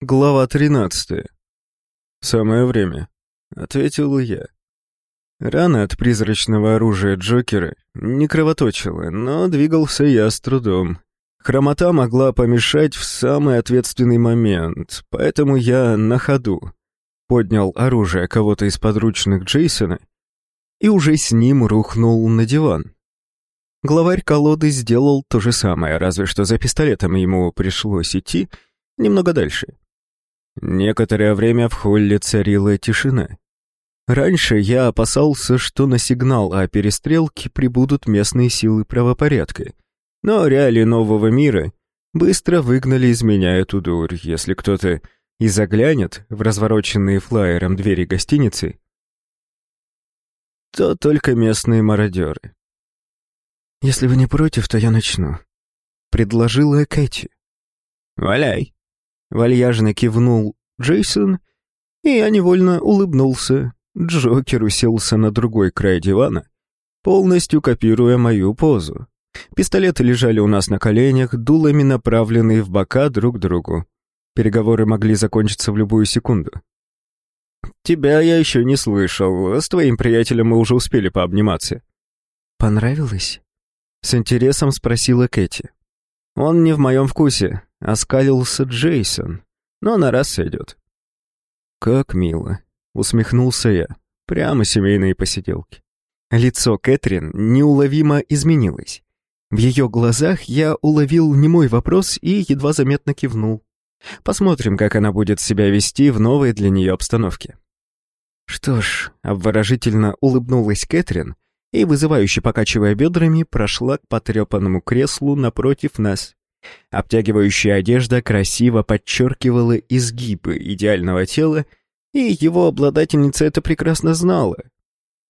Глава 13. «Самое время», — ответил я. Рана от призрачного оружия Джокера не кровоточила, но двигался я с трудом. Хромота могла помешать в самый ответственный момент, поэтому я на ходу поднял оружие кого-то из подручных Джейсона и уже с ним рухнул на диван. Главарь колоды сделал то же самое, разве что за пистолетом ему пришлось идти немного дальше. Некоторое время в холле царила тишина. Раньше я опасался, что на сигнал о перестрелке прибудут местные силы правопорядка. Но реалии нового мира быстро выгнали из меня эту дурь. Если кто-то и заглянет в развороченные флаером двери гостиницы, то только местные мародеры. «Если вы не против, то я начну», — предложила Кэти. «Валяй», Вальяжно кивнул Джейсон, и я невольно улыбнулся. Джокер уселся на другой край дивана, полностью копируя мою позу. Пистолеты лежали у нас на коленях, дулами направленные в бока друг другу. Переговоры могли закончиться в любую секунду. «Тебя я еще не слышал. С твоим приятелем мы уже успели пообниматься». «Понравилось?» С интересом спросила Кэти. «Он не в моем вкусе оскалился Джейсон, но на раз сойдет. «Как мило», — усмехнулся я. Прямо семейные посиделки. Лицо Кэтрин неуловимо изменилось. В ее глазах я уловил немой вопрос и едва заметно кивнул. Посмотрим, как она будет себя вести в новой для нее обстановке. Что ж, обворожительно улыбнулась Кэтрин и, вызывающе покачивая бедрами, прошла к потрепанному креслу напротив нас. Обтягивающая одежда красиво подчеркивала изгибы идеального тела, и его обладательница это прекрасно знала.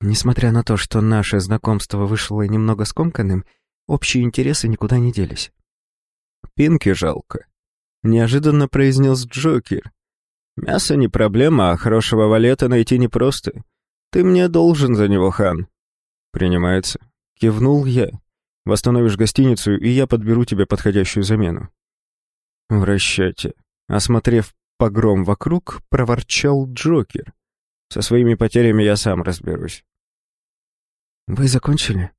Несмотря на то, что наше знакомство вышло немного скомканным, общие интересы никуда не делись. «Пинки жалко», — неожиданно произнес Джокер. «Мясо не проблема, а хорошего валета найти непросто. Ты мне должен за него, хан». «Принимается», — кивнул я. Восстановишь гостиницу, и я подберу тебе подходящую замену». В расчете, осмотрев погром вокруг, проворчал Джокер. «Со своими потерями я сам разберусь». «Вы закончили?»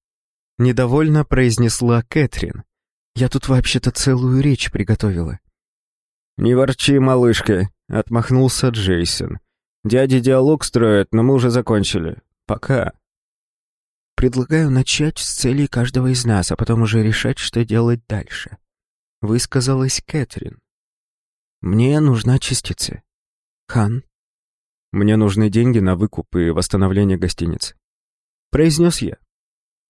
Недовольно произнесла Кэтрин. «Я тут вообще-то целую речь приготовила». «Не ворчи, малышка», — отмахнулся Джейсон. «Дяди диалог строят, но мы уже закончили. Пока». Предлагаю начать с целей каждого из нас, а потом уже решать, что делать дальше. Высказалась Кэтрин. Мне нужна частица. Хан. Мне нужны деньги на выкуп и восстановление гостиницы. Произнес я.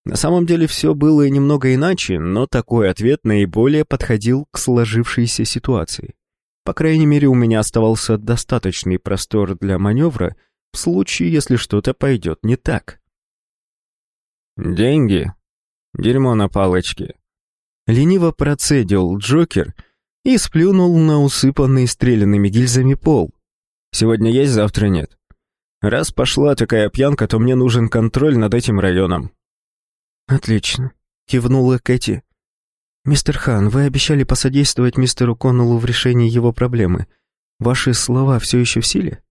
На самом деле все было немного иначе, но такой ответ наиболее подходил к сложившейся ситуации. По крайней мере, у меня оставался достаточный простор для маневра в случае, если что-то пойдет не так. «Деньги? Дерьмо на палочке». Лениво процедил Джокер и сплюнул на усыпанный стрелянными гильзами пол. «Сегодня есть, завтра нет. Раз пошла такая пьянка, то мне нужен контроль над этим районом». «Отлично», — кивнула Кэти. «Мистер Хан, вы обещали посодействовать мистеру Коннеллу в решении его проблемы. Ваши слова все еще в силе?»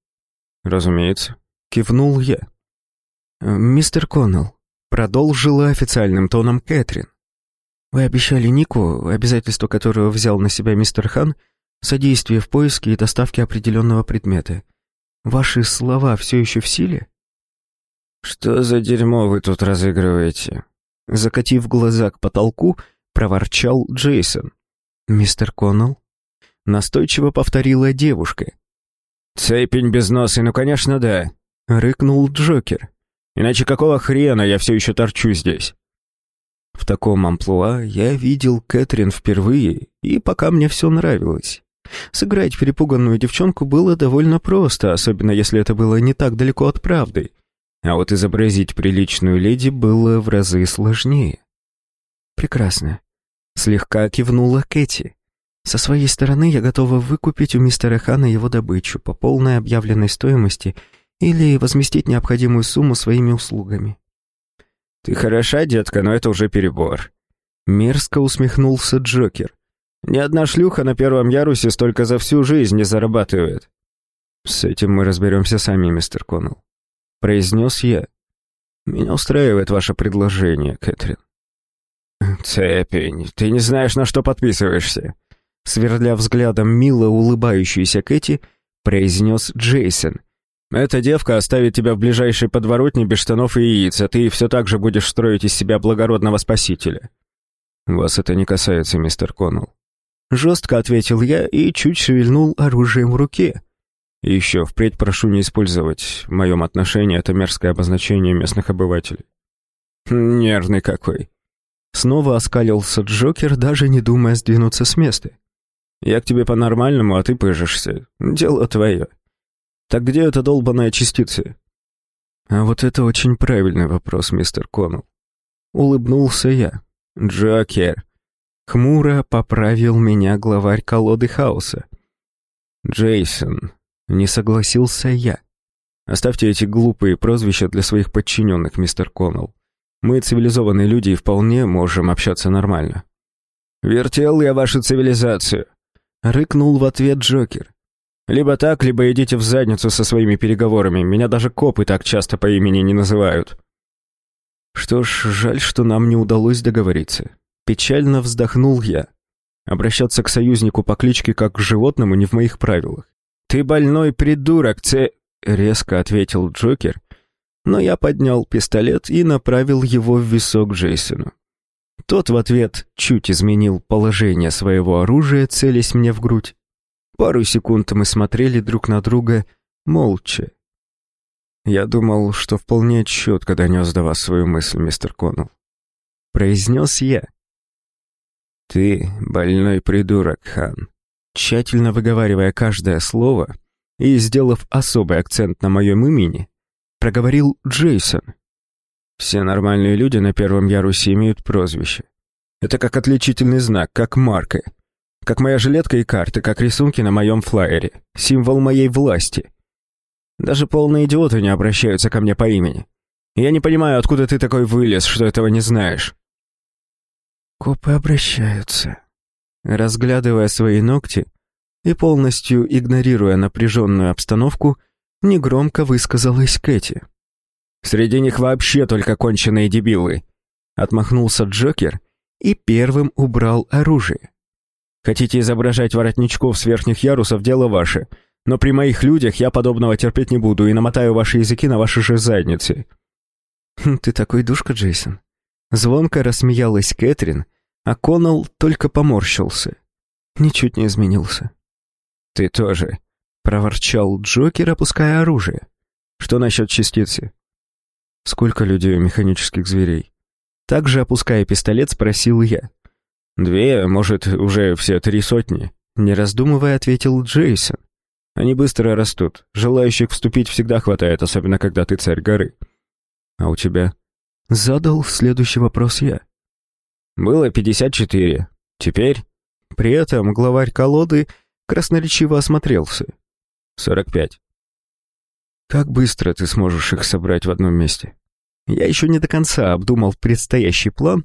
«Разумеется», — кивнул я. «Мистер Коннелл, Продолжила официальным тоном Кэтрин. «Вы обещали Нику, обязательство которого взял на себя мистер Хан, содействие в поиске и доставке определенного предмета. Ваши слова все еще в силе?» «Что за дерьмо вы тут разыгрываете?» Закатив глаза к потолку, проворчал Джейсон. «Мистер Коннелл?» Настойчиво повторила девушка. «Цепень без носа, ну, конечно, да», — рыкнул Джокер. Иначе какого хрена я все еще торчу здесь? В таком амплуа я видел Кэтрин впервые, и пока мне все нравилось. Сыграть перепуганную девчонку было довольно просто, особенно если это было не так далеко от правды. А вот изобразить приличную леди было в разы сложнее. «Прекрасно», — слегка кивнула Кэти. «Со своей стороны я готова выкупить у мистера Хана его добычу по полной объявленной стоимости — или возместить необходимую сумму своими услугами. «Ты хороша, детка, но это уже перебор». Мерзко усмехнулся Джокер. Ни одна шлюха на первом ярусе столько за всю жизнь не зарабатывает. С этим мы разберемся сами, мистер Коннелл. Произнес я. Меня устраивает ваше предложение, Кэтрин. Цепень, ты не знаешь, на что подписываешься. Сверля взглядом мило улыбающуюся Кэти, произнес Джейсон. «Эта девка оставит тебя в ближайшей подворотне без штанов и яиц, а ты все так же будешь строить из себя благородного спасителя». «Вас это не касается, мистер Коннелл». Жестко ответил я и чуть шевельнул оружием в руке. И еще впредь прошу не использовать в моем отношении это мерзкое обозначение местных обывателей. Нервный какой. Снова оскалился Джокер, даже не думая сдвинуться с места. Я к тебе по-нормальному, а ты пыжишься. Дело твое. Так где эта долбаная частица? А вот это очень правильный вопрос, мистер Коннелл. Улыбнулся я. Джокер. Хмуро поправил меня главарь колоды хаоса. Джейсон. Не согласился я. Оставьте эти глупые прозвища для своих подчиненных, мистер Коннелл. Мы цивилизованные люди и вполне можем общаться нормально. Вертел я вашу цивилизацию. Рыкнул в ответ Джокер. «Либо так, либо идите в задницу со своими переговорами. Меня даже копы так часто по имени не называют». Что ж, жаль, что нам не удалось договориться. Печально вздохнул я. Обращаться к союзнику по кличке как к животному не в моих правилах. «Ты больной придурок, це...» — резко ответил Джокер, но я поднял пистолет и направил его в висок Джейсону. Тот в ответ чуть изменил положение своего оружия, целясь мне в грудь. Пару секунд мы смотрели друг на друга молча. Я думал, что вполне четко донес до вас свою мысль, мистер Коннелл. Произнес я. Ты больной придурок, Хан. Тщательно выговаривая каждое слово и сделав особый акцент на моем имени, проговорил Джейсон. Все нормальные люди на первом ярусе имеют прозвище. Это как отличительный знак, как марка. Как моя жилетка и карты, как рисунки на моем флаере. Символ моей власти. Даже полные идиоты не обращаются ко мне по имени. Я не понимаю, откуда ты такой вылез, что этого не знаешь. Копы обращаются. Разглядывая свои ногти и полностью игнорируя напряженную обстановку, негромко высказалась Кэти. Среди них вообще только конченые дебилы. Отмахнулся Джокер и первым убрал оружие. Хотите изображать воротничков с верхних ярусов, дело ваше. Но при моих людях я подобного терпеть не буду и намотаю ваши языки на ваши же задницы. Хм, ты такой душка, Джейсон. Звонко рассмеялась Кэтрин, а Коннелл только поморщился. Ничуть не изменился. Ты тоже, проворчал Джокер, опуская оружие. Что насчет частицы? Сколько людей у механических зверей? Также, опуская пистолет, спросил я. «Две, может, уже все три сотни?» Не раздумывая, ответил Джейсон. «Они быстро растут. Желающих вступить всегда хватает, особенно когда ты царь горы». «А у тебя?» Задал следующий вопрос я. «Было пятьдесят четыре. Теперь?» При этом главарь колоды красноречиво осмотрелся. «Сорок пять». Как быстро ты сможешь их собрать в одном месте? Я еще не до конца обдумал предстоящий план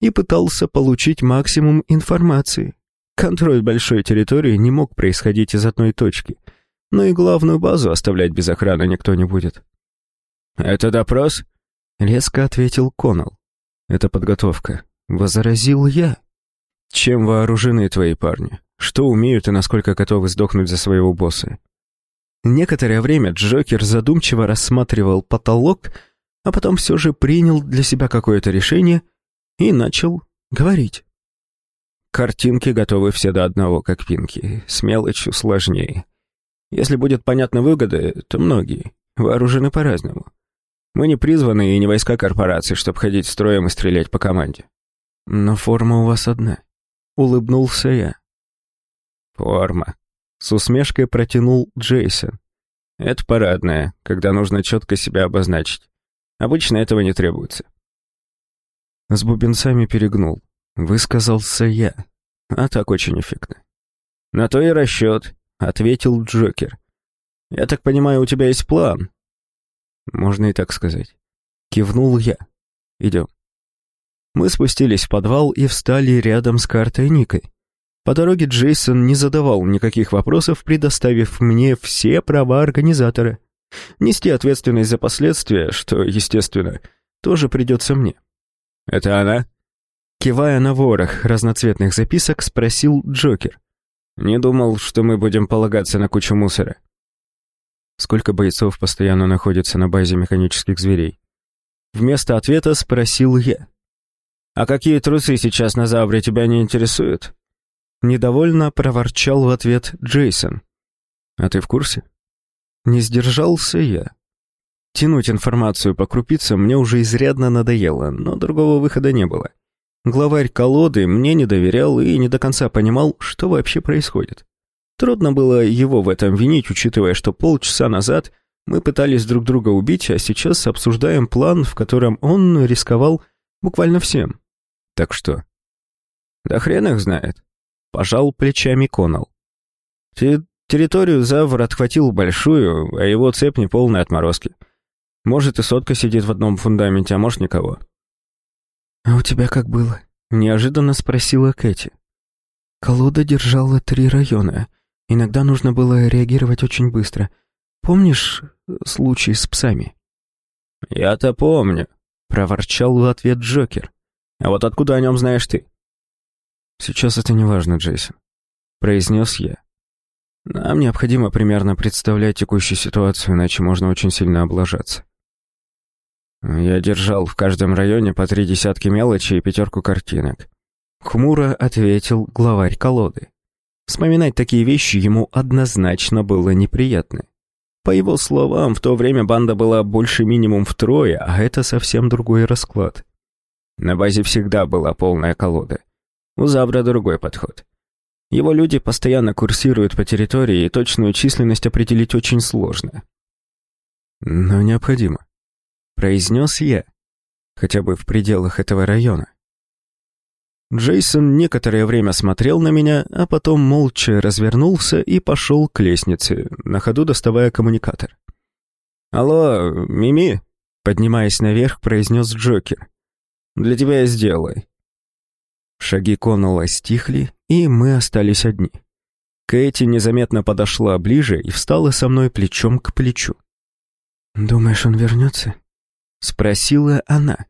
и пытался получить максимум информации. Контроль большой территории не мог происходить из одной точки, но и главную базу оставлять без охраны никто не будет. «Это допрос?» — резко ответил Коннелл. «Это подготовка», — возразил я. «Чем вооружены твои парни? Что умеют и насколько готовы сдохнуть за своего босса?» Некоторое время Джокер задумчиво рассматривал потолок, а потом все же принял для себя какое-то решение и начал говорить. Картинки готовы все до одного, как пинки, с мелочью сложнее. Если будет понятна выгода, то многие вооружены по-разному. Мы не призваны и не войска корпорации, чтобы ходить строем и стрелять по команде. Но форма у вас одна. Улыбнулся я. Форма. С усмешкой протянул Джейсон. Это парадная, когда нужно четко себя обозначить. Обычно этого не требуется. С бубенцами перегнул. Высказался я. А так очень эффектно. На то и расчет, ответил Джокер. Я так понимаю, у тебя есть план? Можно и так сказать. Кивнул я. Идем. Мы спустились в подвал и встали рядом с картой Никой. По дороге Джейсон не задавал никаких вопросов, предоставив мне все права организатора. Нести ответственность за последствия, что, естественно, тоже придется мне. «Это она?» Кивая на ворох разноцветных записок, спросил Джокер. «Не думал, что мы будем полагаться на кучу мусора». Сколько бойцов постоянно находится на базе механических зверей? Вместо ответа спросил я. «А какие трусы сейчас на Завре тебя не интересуют?» Недовольно проворчал в ответ Джейсон. «А ты в курсе?» Не сдержался я. Тянуть информацию по крупицам мне уже изрядно надоело, но другого выхода не было. Главарь колоды мне не доверял и не до конца понимал, что вообще происходит. Трудно было его в этом винить, учитывая, что полчаса назад мы пытались друг друга убить, а сейчас обсуждаем план, в котором он рисковал буквально всем. Так что? Да хрен их знает. Пожал плечами Коннелл. Территорию Завр отхватил большую, а его цепь не полной отморозки. Может, и сотка сидит в одном фундаменте, а может, никого. «А у тебя как было?» — неожиданно спросила Кэти. «Колода держала три района. Иногда нужно было реагировать очень быстро. Помнишь э, случай с псами?» «Я-то помню», — проворчал в ответ Джокер. «А вот откуда о нем знаешь ты?» «Сейчас это не важно, Джейсон», — произнес я. «Нам необходимо примерно представлять текущую ситуацию, иначе можно очень сильно облажаться». Я держал в каждом районе по три десятки мелочи и пятерку картинок. Хмуро ответил главарь колоды. Вспоминать такие вещи ему однозначно было неприятно. По его словам, в то время банда была больше минимум втрое, а это совсем другой расклад. На базе всегда была полная колода. У Забра другой подход. Его люди постоянно курсируют по территории, и точную численность определить очень сложно. Но необходимо. Произнес я. Хотя бы в пределах этого района. Джейсон некоторое время смотрел на меня, а потом молча развернулся и пошел к лестнице, на ходу доставая коммуникатор. «Алло, Мими?» Поднимаясь наверх, произнес Джокер. «Для тебя я сделай». Шаги Коннелла стихли, и мы остались одни. Кэти незаметно подошла ближе и встала со мной плечом к плечу. «Думаешь, он вернется?» — спросила она.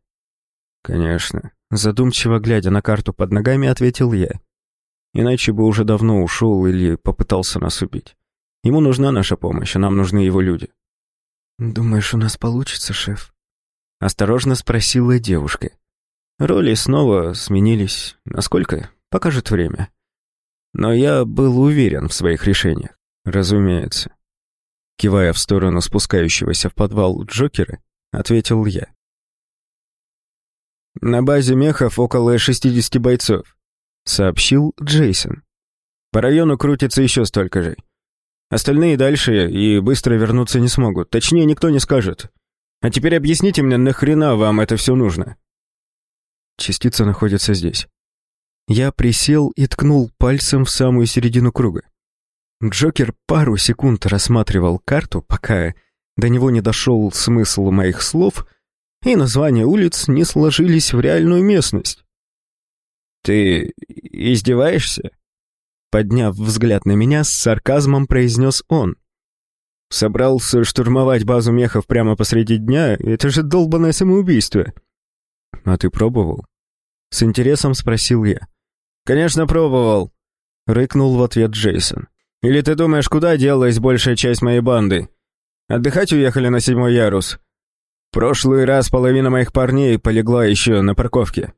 «Конечно», — задумчиво глядя на карту под ногами, ответил я. «Иначе бы уже давно ушел или попытался нас убить. Ему нужна наша помощь, а нам нужны его люди». «Думаешь, у нас получится, шеф?» — осторожно спросила девушка. Роли снова сменились. Насколько? Покажет время. Но я был уверен в своих решениях. Разумеется. Кивая в сторону спускающегося в подвал Джокера, ответил я. «На базе мехов около 60 бойцов», — сообщил Джейсон. «По району крутится еще столько же. Остальные дальше и быстро вернуться не смогут. Точнее, никто не скажет. А теперь объясните мне, нахрена вам это все нужно?» Частица находится здесь. Я присел и ткнул пальцем в самую середину круга. Джокер пару секунд рассматривал карту, пока до него не дошел смысл моих слов, и названия улиц не сложились в реальную местность. «Ты издеваешься?» Подняв взгляд на меня, с сарказмом произнес он. «Собрался штурмовать базу мехов прямо посреди дня? Это же долбанное самоубийство!» «А ты пробовал?» С интересом спросил я. «Конечно пробовал!» Рыкнул в ответ Джейсон. «Или ты думаешь, куда делась большая часть моей банды? Отдыхать уехали на седьмой ярус. Прошлый раз половина моих парней полегла еще на парковке».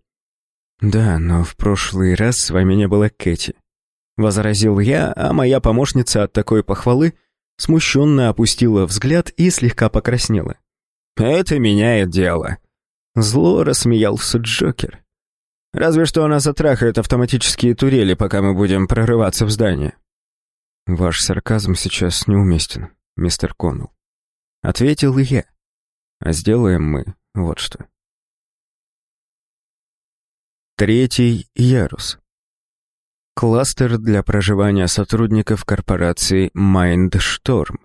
«Да, но в прошлый раз с вами не было Кэти», — возразил я, а моя помощница от такой похвалы смущенно опустила взгляд и слегка покраснела. «Это меняет дело», — зло рассмеялся Джокер. «Разве что она затрахает автоматические турели, пока мы будем прорываться в здание». «Ваш сарказм сейчас неуместен, мистер Коннелл», Ответил и я. А сделаем мы вот что. Третий ярус. Кластер для проживания сотрудников корпорации Mindstorm.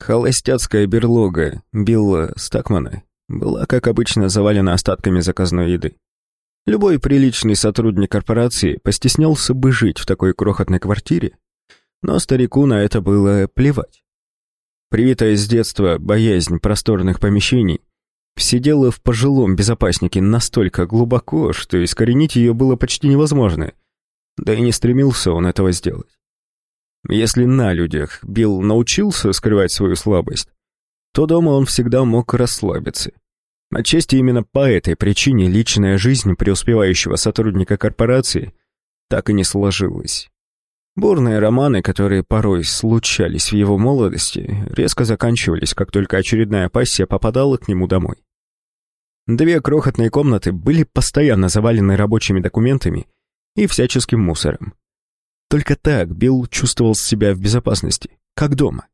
Холостяцкая берлога Билла Стакмана была, как обычно, завалена остатками заказной еды. Любой приличный сотрудник корпорации постеснялся бы жить в такой крохотной квартире, но старику на это было плевать. Привитая с детства боязнь просторных помещений сидела в пожилом безопаснике настолько глубоко, что искоренить ее было почти невозможно, да и не стремился он этого сделать. Если на людях Билл научился скрывать свою слабость, то дома он всегда мог расслабиться. Отчасти именно по этой причине личная жизнь преуспевающего сотрудника корпорации так и не сложилась. Бурные романы, которые порой случались в его молодости, резко заканчивались, как только очередная пассия попадала к нему домой. Две крохотные комнаты были постоянно завалены рабочими документами и всяческим мусором. Только так Билл чувствовал себя в безопасности, как дома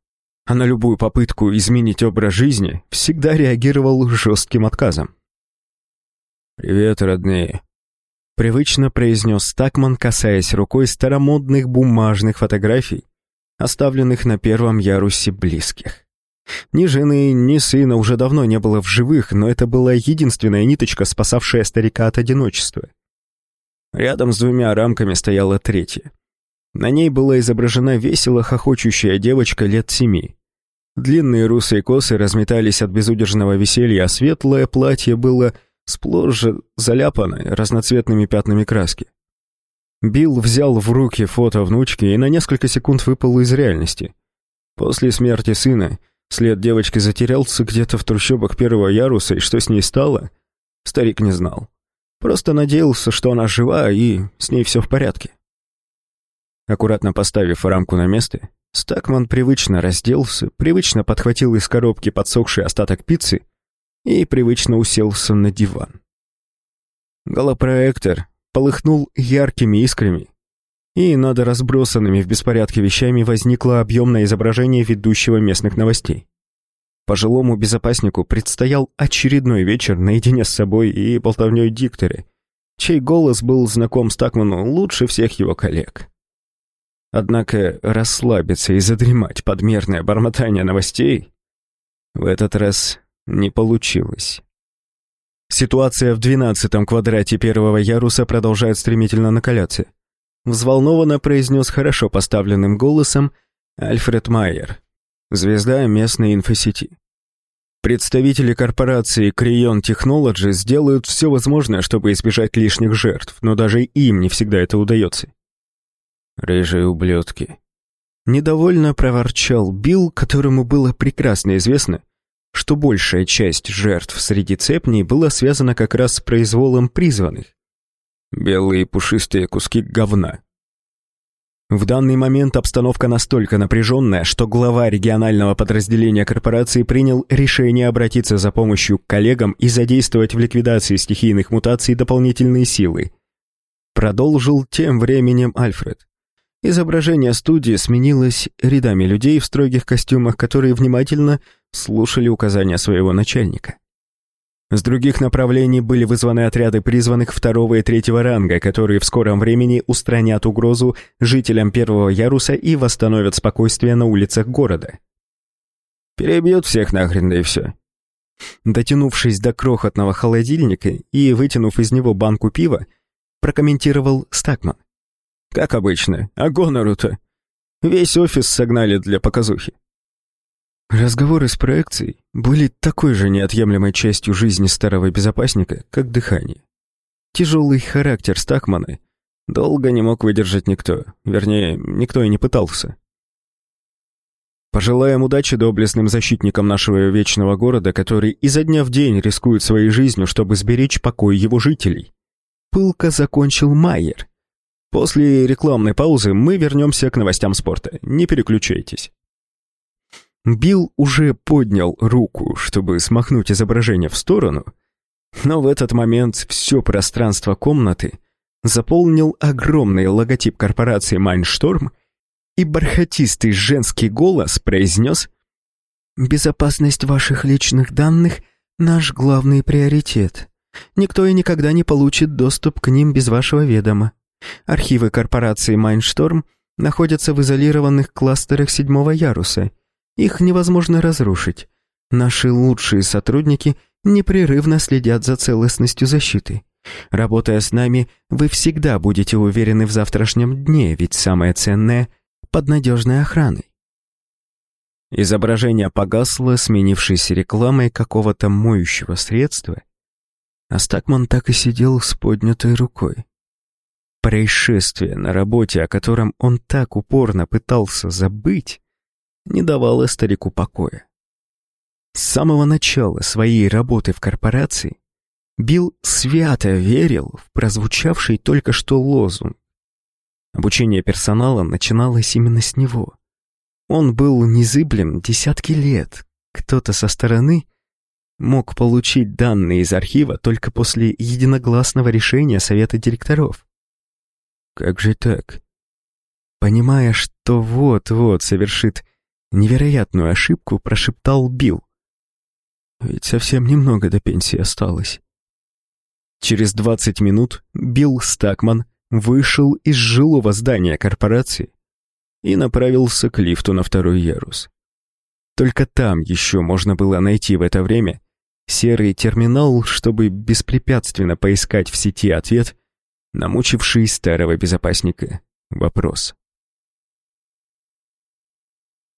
а на любую попытку изменить образ жизни всегда реагировал жестким отказом. «Привет, родные», — привычно произнес Стакман, касаясь рукой старомодных бумажных фотографий, оставленных на первом ярусе близких. Ни жены, ни сына уже давно не было в живых, но это была единственная ниточка, спасавшая старика от одиночества. Рядом с двумя рамками стояла третья. На ней была изображена весело хохочущая девочка лет семи. Длинные русые косы разметались от безудержного веселья, а светлое платье было сплошь заляпано разноцветными пятнами краски. Билл взял в руки фото внучки и на несколько секунд выпал из реальности. После смерти сына след девочки затерялся где-то в трущобах первого яруса, и что с ней стало, старик не знал. Просто надеялся, что она жива и с ней все в порядке. Аккуратно поставив рамку на место, Стакман привычно разделся, привычно подхватил из коробки подсохший остаток пиццы и привычно уселся на диван. Голопроектор полыхнул яркими искрами, и над разбросанными в беспорядке вещами возникло объемное изображение ведущего местных новостей. Пожилому безопаснику предстоял очередной вечер наедине с собой и болтовней диктора, чей голос был знаком Стакману лучше всех его коллег. Однако расслабиться и задремать подмерное бормотание новостей в этот раз не получилось. Ситуация в двенадцатом квадрате первого яруса продолжает стремительно накаляться. Взволнованно произнес хорошо поставленным голосом Альфред Майер, звезда местной инфосети. Представители корпорации Крион Technology сделают все возможное, чтобы избежать лишних жертв, но даже им не всегда это удается. Рыжие ублюдки. Недовольно проворчал Билл, которому было прекрасно известно, что большая часть жертв среди цепней была связана как раз с произволом призванных. Белые пушистые куски говна. В данный момент обстановка настолько напряженная, что глава регионального подразделения корпорации принял решение обратиться за помощью к коллегам и задействовать в ликвидации стихийных мутаций дополнительные силы. Продолжил тем временем Альфред. Изображение студии сменилось рядами людей в строгих костюмах, которые внимательно слушали указания своего начальника. С других направлений были вызваны отряды призванных второго и третьего ранга, которые в скором времени устранят угрозу жителям первого яруса и восстановят спокойствие на улицах города. Перебьют всех нахрен, да и все. Дотянувшись до крохотного холодильника и вытянув из него банку пива, прокомментировал Стакман. Как обычно. А гонору-то? Весь офис согнали для показухи. Разговоры с проекцией были такой же неотъемлемой частью жизни старого безопасника, как дыхание. Тяжелый характер Стакмана долго не мог выдержать никто, вернее, никто и не пытался. Пожелаем удачи доблестным защитникам нашего вечного города, который изо дня в день рискует своей жизнью, чтобы сберечь покой его жителей. Пылко закончил Майер, После рекламной паузы мы вернемся к новостям спорта. Не переключайтесь. Билл уже поднял руку, чтобы смахнуть изображение в сторону, но в этот момент все пространство комнаты заполнил огромный логотип корпорации «Майншторм», и бархатистый женский голос произнес «Безопасность ваших личных данных — наш главный приоритет. Никто и никогда не получит доступ к ним без вашего ведома. Архивы корпорации «Майншторм» находятся в изолированных кластерах седьмого яруса. Их невозможно разрушить. Наши лучшие сотрудники непрерывно следят за целостностью защиты. Работая с нами, вы всегда будете уверены в завтрашнем дне, ведь самое ценное — под надежной охраной. Изображение погасло, сменившись рекламой какого-то моющего средства, а Стакман так и сидел с поднятой рукой. Происшествие на работе, о котором он так упорно пытался забыть, не давало старику покоя. С самого начала своей работы в корпорации Билл свято верил в прозвучавший только что лозунг. Обучение персонала начиналось именно с него. Он был незыблем десятки лет. Кто-то со стороны мог получить данные из архива только после единогласного решения совета директоров. Как же так? Понимая, что вот-вот совершит невероятную ошибку, прошептал Билл. Ведь совсем немного до пенсии осталось. Через 20 минут Билл Стакман вышел из жилого здания корпорации и направился к лифту на второй ярус. Только там еще можно было найти в это время серый терминал, чтобы беспрепятственно поискать в сети ответ на мучивший старого безопасника вопрос.